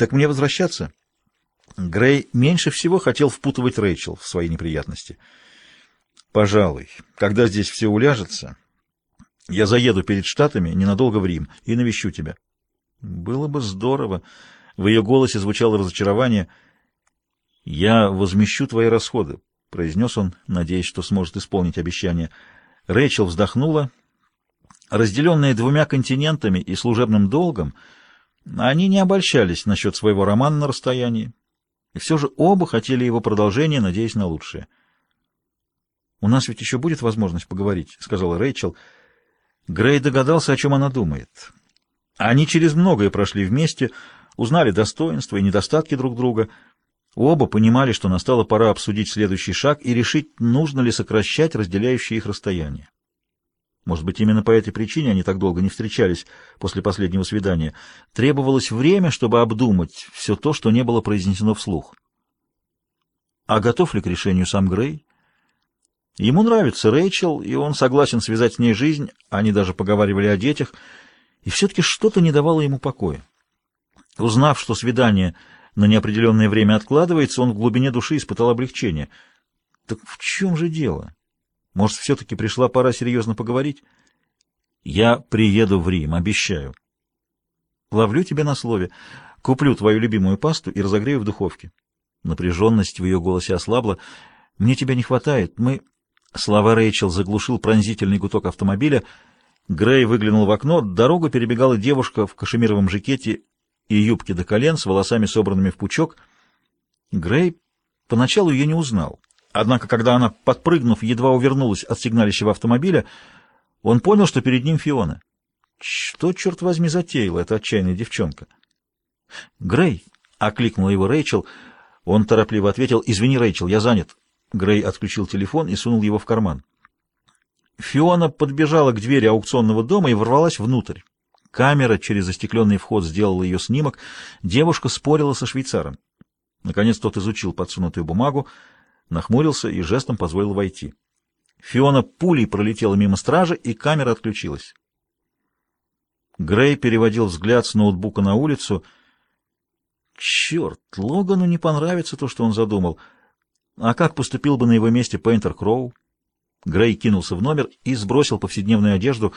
Так мне возвращаться? Грей меньше всего хотел впутывать Рэйчел в свои неприятности. Пожалуй, когда здесь все уляжется, я заеду перед Штатами ненадолго в Рим и навещу тебя. Было бы здорово. В ее голосе звучало разочарование. Я возмещу твои расходы, произнес он, надеясь, что сможет исполнить обещание. Рэйчел вздохнула. Разделенные двумя континентами и служебным долгом, они не обольщались насчет своего романа на расстоянии. И все же оба хотели его продолжения, надеясь на лучшее. «У нас ведь еще будет возможность поговорить», — сказала Рэйчел. Грей догадался, о чем она думает. Они через многое прошли вместе, узнали достоинства и недостатки друг друга. Оба понимали, что настала пора обсудить следующий шаг и решить, нужно ли сокращать разделяющие их расстояние. Может быть, именно по этой причине они так долго не встречались после последнего свидания. Требовалось время, чтобы обдумать все то, что не было произнесено вслух. А готов ли к решению сам Грей? Ему нравится Рэйчел, и он согласен связать с ней жизнь, они даже поговаривали о детях, и все-таки что-то не давало ему покоя. Узнав, что свидание на неопределенное время откладывается, он в глубине души испытал облегчение. Так в чем же дело? Может, все-таки пришла пора серьезно поговорить? Я приеду в Рим, обещаю. Ловлю тебя на слове. Куплю твою любимую пасту и разогрею в духовке. Напряженность в ее голосе ослабла. Мне тебя не хватает. Мы... Слова Рэйчел заглушил пронзительный гудок автомобиля. Грей выглянул в окно. Дорогу перебегала девушка в кашемировом жакете и юбке до колен с волосами собранными в пучок. Грей поначалу ее не узнал. Однако, когда она, подпрыгнув, едва увернулась от сигналищего автомобиля, он понял, что перед ним Фиона. Что, черт возьми, затеяла эта отчаянная девчонка? «Грей!» — окликнула его Рэйчел. Он торопливо ответил, «Извини, Рэйчел, я занят». Грей отключил телефон и сунул его в карман. Фиона подбежала к двери аукционного дома и ворвалась внутрь. Камера через застекленный вход сделала ее снимок. Девушка спорила со швейцаром. Наконец тот изучил подсунутую бумагу, нахмурился и жестом позволил войти. Фиона пулей пролетела мимо стражи, и камера отключилась. Грей переводил взгляд с ноутбука на улицу. Черт, Логану не понравится то, что он задумал. А как поступил бы на его месте Пейнтер Кроу? Грей кинулся в номер и сбросил повседневную одежду.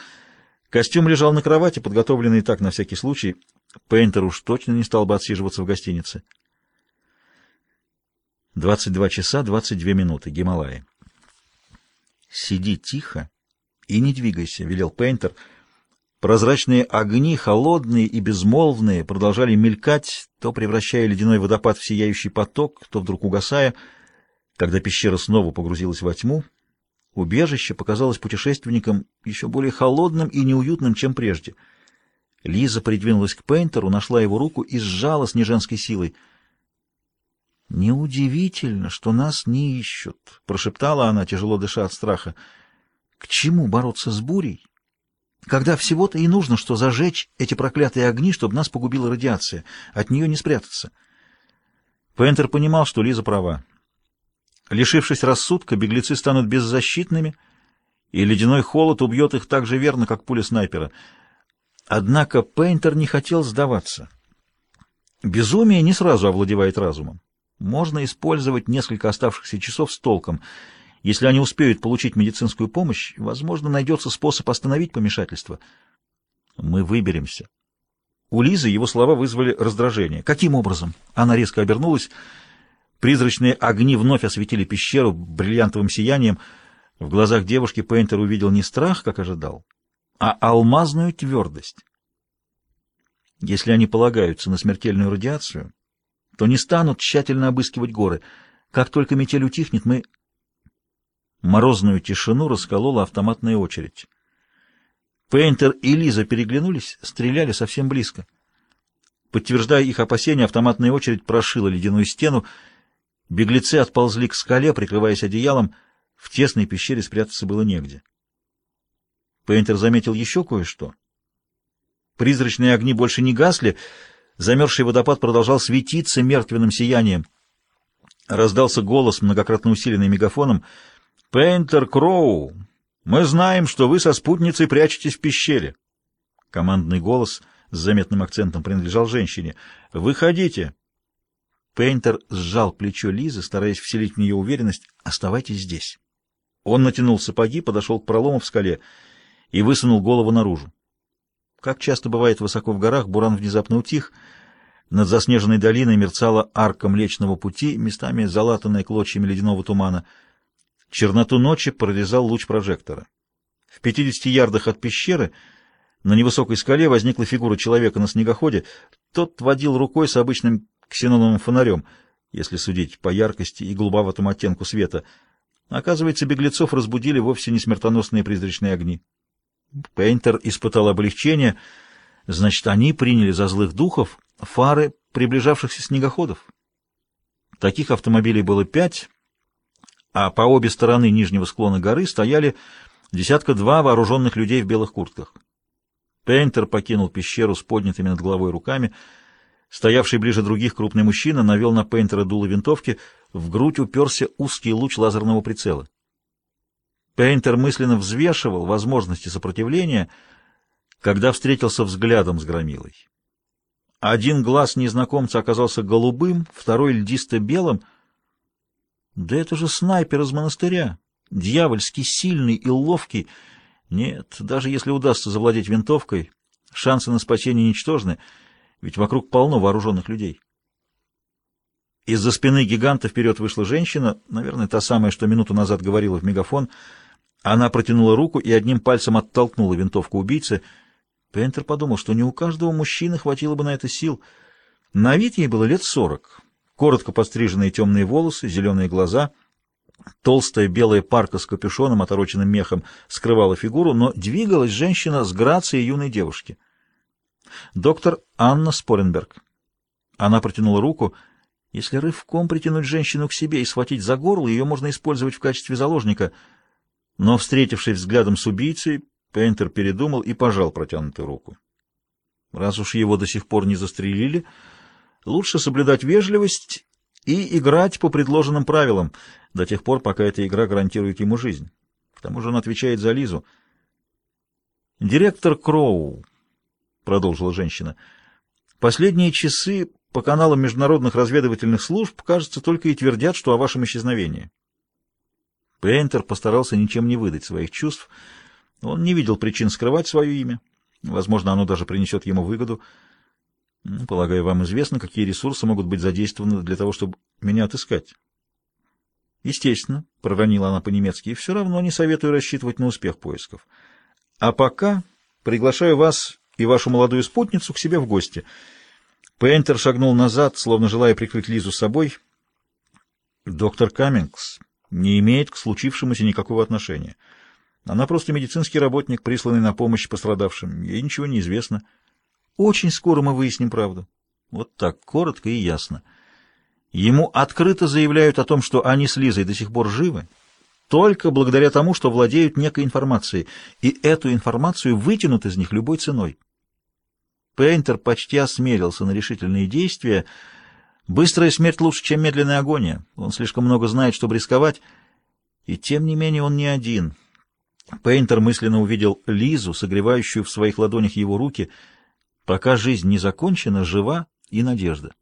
Костюм лежал на кровати, подготовленный так на всякий случай. Пейнтер уж точно не стал бы отсиживаться в гостинице. 22 часа 22 минуты. Гималаи. «Сиди тихо и не двигайся», — велел Пейнтер. Прозрачные огни, холодные и безмолвные, продолжали мелькать, то превращая ледяной водопад в сияющий поток, то вдруг угасая. Когда пещера снова погрузилась во тьму, убежище показалось путешественникам еще более холодным и неуютным, чем прежде. Лиза придвинулась к Пейнтеру, нашла его руку и сжала с неженской силой — «Неудивительно, что нас не ищут», — прошептала она, тяжело дыша от страха. «К чему бороться с бурей, когда всего-то и нужно, что зажечь эти проклятые огни, чтобы нас погубила радиация, от нее не спрятаться?» Пентер понимал, что Лиза права. Лишившись рассудка, беглецы станут беззащитными, и ледяной холод убьет их так же верно, как пуля снайпера. Однако Пейнтер не хотел сдаваться. Безумие не сразу овладевает разумом. Можно использовать несколько оставшихся часов с толком. Если они успеют получить медицинскую помощь, возможно, найдется способ остановить помешательство. Мы выберемся. У Лизы его слова вызвали раздражение. Каким образом? Она резко обернулась. Призрачные огни вновь осветили пещеру бриллиантовым сиянием. В глазах девушки Пейнтер увидел не страх, как ожидал, а алмазную твердость. Если они полагаются на смертельную радиацию, то не станут тщательно обыскивать горы. Как только метель утихнет, мы... Морозную тишину расколола автоматная очередь. Пейнтер и Лиза переглянулись, стреляли совсем близко. Подтверждая их опасения, автоматная очередь прошила ледяную стену. Беглецы отползли к скале, прикрываясь одеялом. В тесной пещере спрятаться было негде. Пейнтер заметил еще кое-что. Призрачные огни больше не гасли, Замерзший водопад продолжал светиться мертвенным сиянием. Раздался голос, многократно усиленный мегафоном. «Пейнтер Кроу, мы знаем, что вы со спутницей прячетесь в пещере». Командный голос с заметным акцентом принадлежал женщине. «Выходите!» Пейнтер сжал плечо Лизы, стараясь вселить в нее уверенность. «Оставайтесь здесь». Он натянул сапоги, подошел к пролому в скале и высунул голову наружу. Как часто бывает высоко в горах, буран внезапно утих. Над заснеженной долиной мерцала арка Млечного Пути, местами залатанная клочьями ледяного тумана. Черноту ночи прорезал луч прожектора. В 50 ярдах от пещеры на невысокой скале возникла фигура человека на снегоходе. Тот водил рукой с обычным ксеноновым фонарем, если судить по яркости и голубоватому оттенку света. Оказывается, беглецов разбудили вовсе не смертоносные призрачные огни. Пейнтер испытал облегчение. Значит, они приняли за злых духов фары приближавшихся снегоходов. Таких автомобилей было пять, а по обе стороны нижнего склона горы стояли десятка-два вооруженных людей в белых куртках. Пейнтер покинул пещеру с поднятыми над головой руками. Стоявший ближе других крупный мужчина навел на Пейнтера дуло винтовки, в грудь уперся узкий луч лазерного прицела. Пейнтер мысленно взвешивал возможности сопротивления, когда встретился взглядом с Громилой. Один глаз незнакомца оказался голубым, второй льдисто-белым. Да это же снайпер из монастыря, дьявольски сильный и ловкий. Нет, даже если удастся завладеть винтовкой, шансы на спасение ничтожны, ведь вокруг полно вооруженных людей. Из-за спины гиганта вперед вышла женщина, наверное, та самая, что минуту назад говорила в мегафон — она протянула руку и одним пальцем оттолкнула винтовку убийцы. Пентер подумал, что не у каждого мужчины хватило бы на это сил. На вид ей было лет сорок. Коротко постриженные темные волосы, зеленые глаза. Толстая белая парка с капюшоном, отороченным мехом, скрывала фигуру, но двигалась женщина с грацией юной девушки. Доктор Анна Споренберг. Она протянула руку. Если рывком притянуть женщину к себе и схватить за горло, ее можно использовать в качестве заложника — но, встретившись взглядом с убийцей, Пейнтер передумал и пожал протянутую руку. Раз уж его до сих пор не застрелили, лучше соблюдать вежливость и играть по предложенным правилам до тех пор, пока эта игра гарантирует ему жизнь. К тому же он отвечает за Лизу. «Директор Кроу», — продолжила женщина, — «последние часы по каналам международных разведывательных служб, кажется, только и твердят, что о вашем исчезновении». Пейнтер постарался ничем не выдать своих чувств. Он не видел причин скрывать свое имя. Возможно, оно даже принесет ему выгоду. Ну, полагаю, вам известно, какие ресурсы могут быть задействованы для того, чтобы меня отыскать. Естественно, проронила она по-немецки, и все равно не советую рассчитывать на успех поисков. А пока приглашаю вас и вашу молодую спутницу к себе в гости. Пейнтер шагнул назад, словно желая прикрыть Лизу собой. Доктор Каммингс не имеет к случившемуся никакого отношения. Она просто медицинский работник, присланный на помощь пострадавшим. Ей ничего не известно. Очень скоро мы выясним правду. Вот так, коротко и ясно. Ему открыто заявляют о том, что они с Лизой до сих пор живы, только благодаря тому, что владеют некой информацией, и эту информацию вытянут из них любой ценой. Пейнтер почти осмелился на решительные действия, Быстрая смерть лучше, чем медленная агония. Он слишком много знает, чтобы рисковать. И тем не менее он не один. Пейнтер мысленно увидел Лизу, согревающую в своих ладонях его руки. Пока жизнь не закончена, жива и надежда.